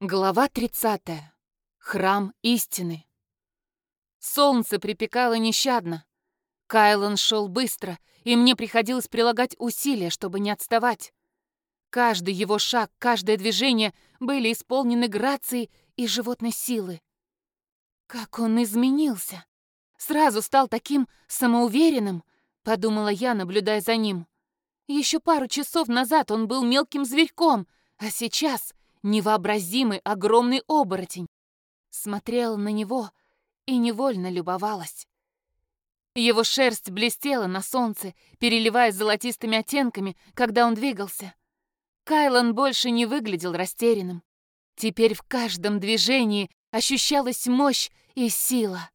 Глава 30. Храм истины. Солнце припекало нещадно. Кайлан шел быстро, и мне приходилось прилагать усилия, чтобы не отставать. Каждый его шаг, каждое движение были исполнены грацией и животной силы. Как он изменился! Сразу стал таким самоуверенным, подумала я, наблюдая за ним. Еще пару часов назад он был мелким зверьком, а сейчас невообразимый огромный оборотень. Смотрела на него и невольно любовалась. Его шерсть блестела на солнце, переливаясь золотистыми оттенками, когда он двигался. Кайлан больше не выглядел растерянным. Теперь в каждом движении ощущалась мощь и сила.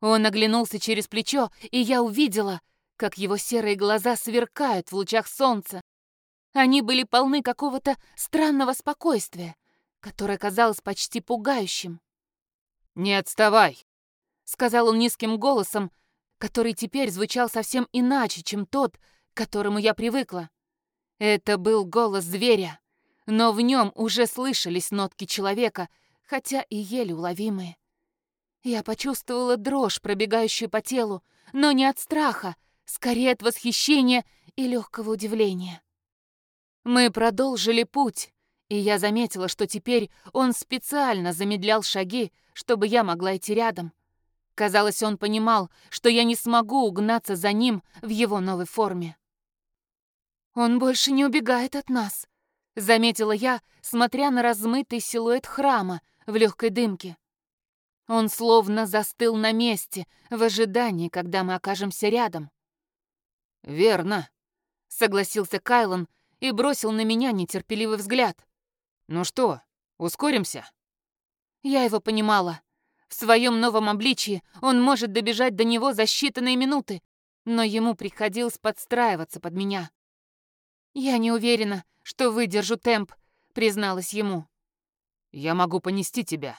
Он оглянулся через плечо, и я увидела, как его серые глаза сверкают в лучах солнца, они были полны какого-то странного спокойствия, которое казалось почти пугающим. «Не отставай!» — сказал он низким голосом, который теперь звучал совсем иначе, чем тот, к которому я привыкла. Это был голос зверя, но в нем уже слышались нотки человека, хотя и еле уловимые. Я почувствовала дрожь, пробегающую по телу, но не от страха, скорее от восхищения и легкого удивления. Мы продолжили путь, и я заметила, что теперь он специально замедлял шаги, чтобы я могла идти рядом. Казалось, он понимал, что я не смогу угнаться за ним в его новой форме. «Он больше не убегает от нас», — заметила я, смотря на размытый силуэт храма в легкой дымке. Он словно застыл на месте, в ожидании, когда мы окажемся рядом. «Верно», — согласился Кайлон, и бросил на меня нетерпеливый взгляд. «Ну что, ускоримся?» Я его понимала. В своем новом обличии он может добежать до него за считанные минуты, но ему приходилось подстраиваться под меня. «Я не уверена, что выдержу темп», — призналась ему. «Я могу понести тебя».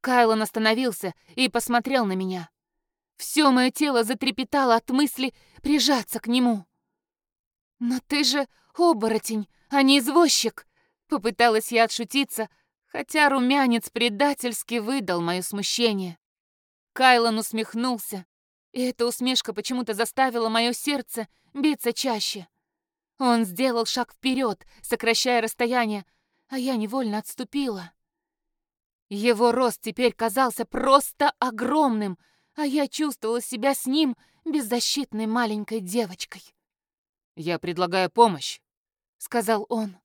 Кайлон остановился и посмотрел на меня. Все мое тело затрепетало от мысли прижаться к нему. «Но ты же оборотень, а не извозчик!» Попыталась я отшутиться, хотя румянец предательски выдал мое смущение. Кайлан усмехнулся, и эта усмешка почему-то заставила мое сердце биться чаще. Он сделал шаг вперед, сокращая расстояние, а я невольно отступила. Его рост теперь казался просто огромным, а я чувствовала себя с ним беззащитной маленькой девочкой. «Я предлагаю помощь», — сказал он.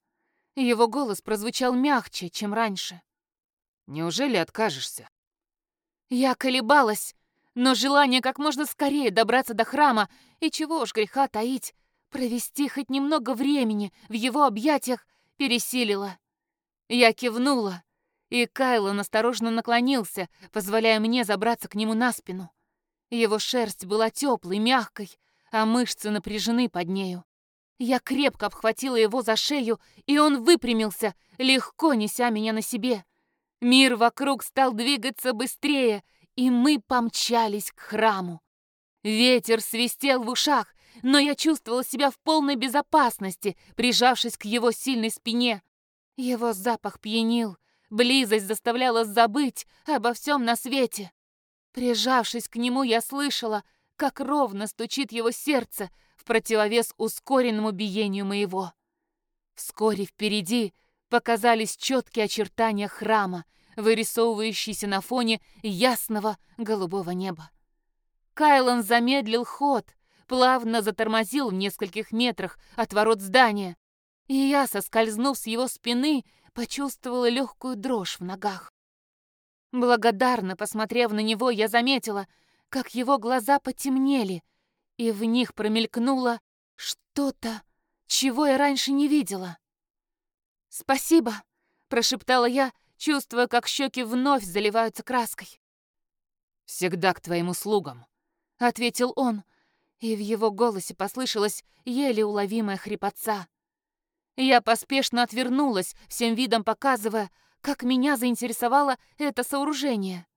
Его голос прозвучал мягче, чем раньше. «Неужели откажешься?» Я колебалась, но желание как можно скорее добраться до храма и чего уж греха таить, провести хоть немного времени в его объятиях пересилило. Я кивнула, и Кайло осторожно наклонился, позволяя мне забраться к нему на спину. Его шерсть была теплой, мягкой, а мышцы напряжены под нею. Я крепко обхватила его за шею, и он выпрямился, легко неся меня на себе. Мир вокруг стал двигаться быстрее, и мы помчались к храму. Ветер свистел в ушах, но я чувствовала себя в полной безопасности, прижавшись к его сильной спине. Его запах пьянил, близость заставляла забыть обо всем на свете. Прижавшись к нему, я слышала, как ровно стучит его сердце в противовес ускоренному биению моего. Вскоре впереди показались четкие очертания храма, вырисовывающиеся на фоне ясного голубого неба. Кайлан замедлил ход, плавно затормозил в нескольких метрах от ворот здания, и я, соскользнув с его спины, почувствовала легкую дрожь в ногах. Благодарно посмотрев на него, я заметила — как его глаза потемнели, и в них промелькнуло что-то, чего я раньше не видела. «Спасибо», — прошептала я, чувствуя, как щеки вновь заливаются краской. «Всегда к твоим услугам», — ответил он, и в его голосе послышалась еле уловимая хрипотца. Я поспешно отвернулась, всем видом показывая, как меня заинтересовало это сооружение.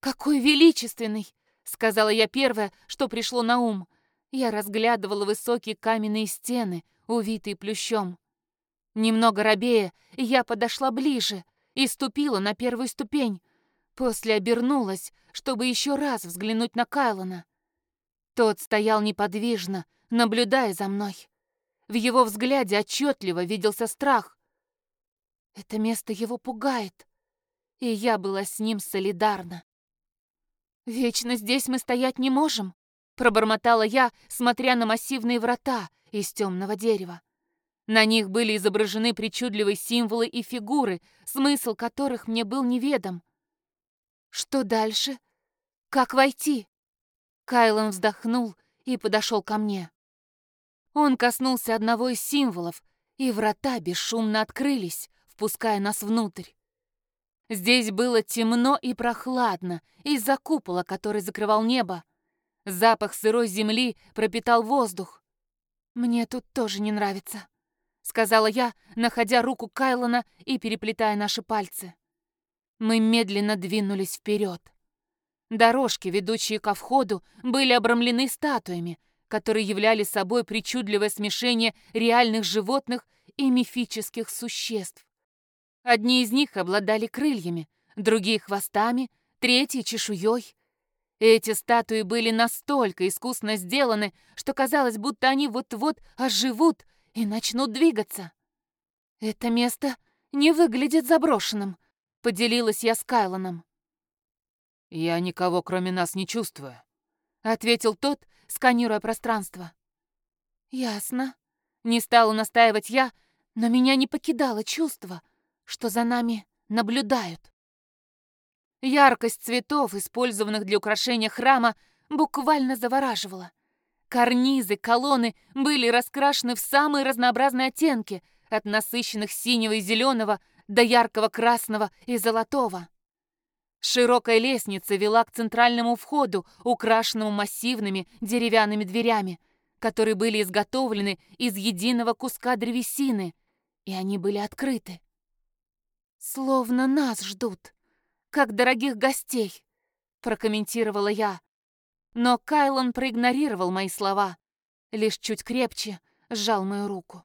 «Какой величественный! Сказала я первое, что пришло на ум. Я разглядывала высокие каменные стены, увитые плющом. Немного робея, я подошла ближе и ступила на первую ступень. После обернулась, чтобы еще раз взглянуть на Кайлона. Тот стоял неподвижно, наблюдая за мной. В его взгляде отчетливо виделся страх. Это место его пугает, и я была с ним солидарна. «Вечно здесь мы стоять не можем», — пробормотала я, смотря на массивные врата из темного дерева. На них были изображены причудливые символы и фигуры, смысл которых мне был неведом. «Что дальше? Как войти?» Кайлон вздохнул и подошел ко мне. Он коснулся одного из символов, и врата бесшумно открылись, впуская нас внутрь. Здесь было темно и прохладно из-за купола, который закрывал небо. Запах сырой земли пропитал воздух. «Мне тут тоже не нравится», — сказала я, находя руку Кайлона и переплетая наши пальцы. Мы медленно двинулись вперед. Дорожки, ведущие ко входу, были обрамлены статуями, которые являли собой причудливое смешение реальных животных и мифических существ. Одни из них обладали крыльями, другие — хвостами, третьи — чешуей. Эти статуи были настолько искусно сделаны, что казалось, будто они вот-вот оживут и начнут двигаться. «Это место не выглядит заброшенным», — поделилась я с Кайлоном. «Я никого, кроме нас, не чувствую», — ответил тот, сканируя пространство. «Ясно». Не стала настаивать я, но меня не покидало чувство — что за нами наблюдают. Яркость цветов, использованных для украшения храма, буквально завораживала. Карнизы, колонны были раскрашены в самые разнообразные оттенки, от насыщенных синего и зеленого до яркого красного и золотого. Широкая лестница вела к центральному входу, украшенному массивными деревянными дверями, которые были изготовлены из единого куска древесины, и они были открыты. «Словно нас ждут, как дорогих гостей», — прокомментировала я. Но Кайлон проигнорировал мои слова, лишь чуть крепче сжал мою руку.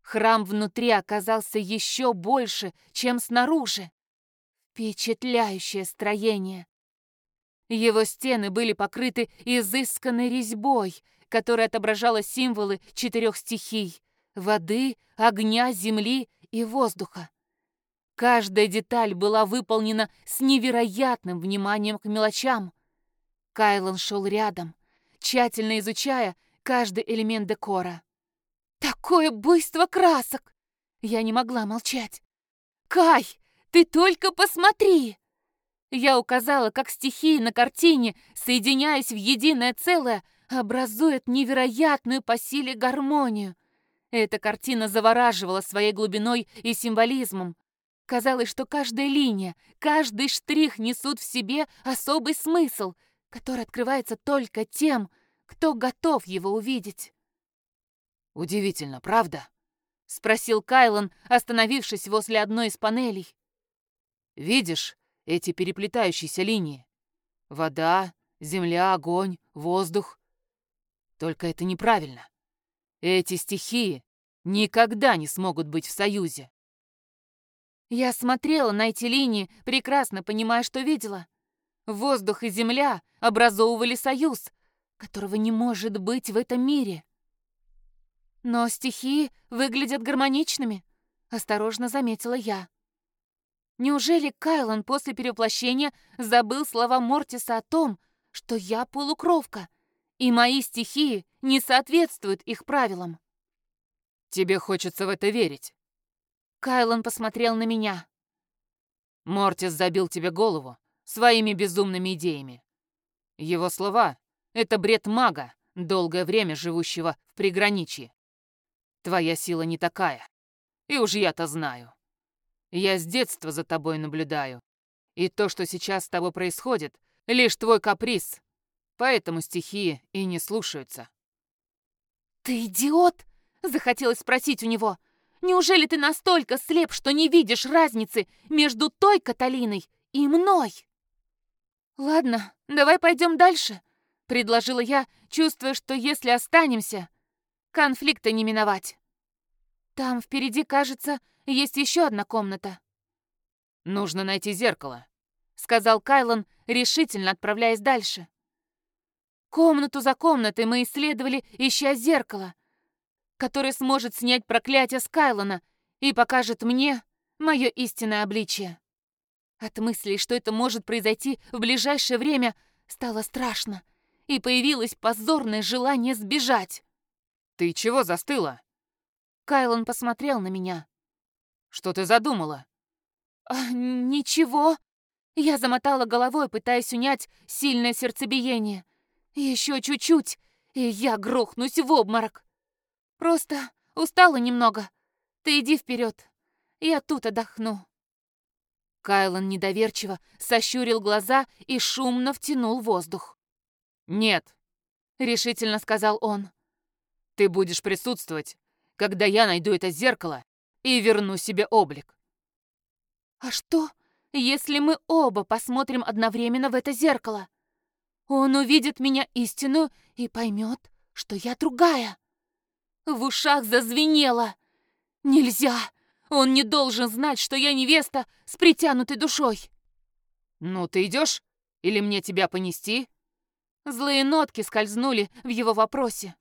Храм внутри оказался еще больше, чем снаружи. Впечатляющее строение. Его стены были покрыты изысканной резьбой, которая отображала символы четырех стихий — воды, огня, земли и воздуха. Каждая деталь была выполнена с невероятным вниманием к мелочам. Кайлон шел рядом, тщательно изучая каждый элемент декора. «Такое буйство красок!» Я не могла молчать. «Кай, ты только посмотри!» Я указала, как стихии на картине, соединяясь в единое целое, образуют невероятную по силе гармонию. Эта картина завораживала своей глубиной и символизмом. Казалось, что каждая линия, каждый штрих несут в себе особый смысл, который открывается только тем, кто готов его увидеть. «Удивительно, правда?» — спросил Кайлон, остановившись возле одной из панелей. «Видишь эти переплетающиеся линии? Вода, земля, огонь, воздух. Только это неправильно. Эти стихии никогда не смогут быть в союзе. Я смотрела на эти линии, прекрасно понимая, что видела. Воздух и земля образовывали союз, которого не может быть в этом мире. Но стихии выглядят гармоничными, осторожно заметила я. Неужели Кайлан после перевоплощения забыл слова Мортиса о том, что я полукровка, и мои стихии не соответствуют их правилам? Тебе хочется в это верить. Кайлон посмотрел на меня. Мортис забил тебе голову своими безумными идеями. Его слова — это бред мага, долгое время живущего в приграничье. Твоя сила не такая. И уж я-то знаю. Я с детства за тобой наблюдаю. И то, что сейчас с тобой происходит, лишь твой каприз. Поэтому стихии и не слушаются. «Ты идиот?» — захотелось спросить у него. Неужели ты настолько слеп, что не видишь разницы между той Каталиной и мной? Ладно, давай пойдем дальше, предложила я, чувствуя, что если останемся, конфликта не миновать. Там впереди, кажется, есть еще одна комната. «Нужно найти зеркало», — сказал Кайлон, решительно отправляясь дальше. Комнату за комнатой мы исследовали, ища зеркало, которое сможет снять проклятие с Кайлона и покажет мне мое истинное обличие. От мысли, что это может произойти в ближайшее время, стало страшно, и появилось позорное желание сбежать. «Ты чего застыла?» Кайлон посмотрел на меня. «Что ты задумала?» а, «Ничего». Я замотала головой, пытаясь унять сильное сердцебиение. Еще чуть-чуть, и я грохнусь в обморок. Просто устала немного. Ты иди вперед, я тут отдохну. Кайлан недоверчиво сощурил глаза и шумно втянул воздух. «Нет», — решительно сказал он. «Ты будешь присутствовать, когда я найду это зеркало и верну себе облик». «А что, если мы оба посмотрим одновременно в это зеркало? Он увидит меня истинную и поймет, что я другая». В ушах зазвенело. «Нельзя! Он не должен знать, что я невеста с притянутой душой!» «Ну, ты идешь? Или мне тебя понести?» Злые нотки скользнули в его вопросе.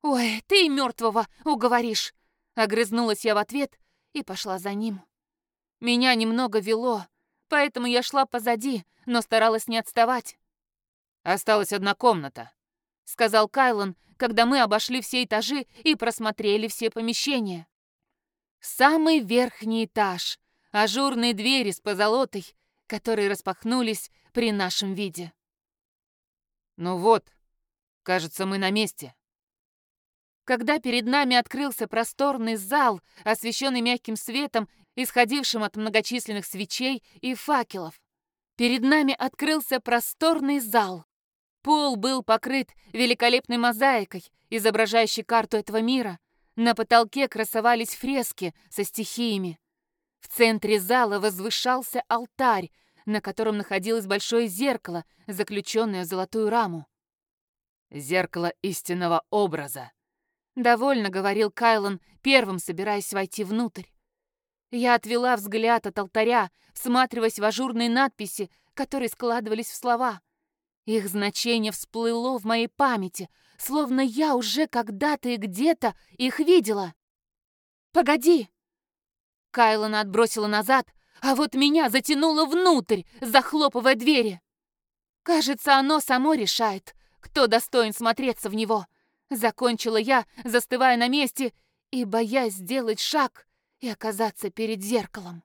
«Ой, ты и мертвого уговоришь!» Огрызнулась я в ответ и пошла за ним. Меня немного вело, поэтому я шла позади, но старалась не отставать. «Осталась одна комната», — сказал Кайлон, когда мы обошли все этажи и просмотрели все помещения. Самый верхний этаж, ажурные двери с позолотой, которые распахнулись при нашем виде. «Ну вот, кажется, мы на месте», когда перед нами открылся просторный зал, освещенный мягким светом, исходившим от многочисленных свечей и факелов. Перед нами открылся просторный зал. Пол был покрыт великолепной мозаикой, изображающей карту этого мира. На потолке красовались фрески со стихиями. В центре зала возвышался алтарь, на котором находилось большое зеркало, заключенное в золотую раму. «Зеркало истинного образа», Довольно говорил Кайлон, первым собираясь войти внутрь. Я отвела взгляд от алтаря, всматриваясь в ажурные надписи, которые складывались в слова. Их значение всплыло в моей памяти, словно я уже когда-то и где-то их видела. «Погоди!» Кайлона отбросила назад, а вот меня затянуло внутрь, захлопывая двери. Кажется, оно само решает, кто достоин смотреться в него — Закончила я, застывая на месте и боясь сделать шаг и оказаться перед зеркалом.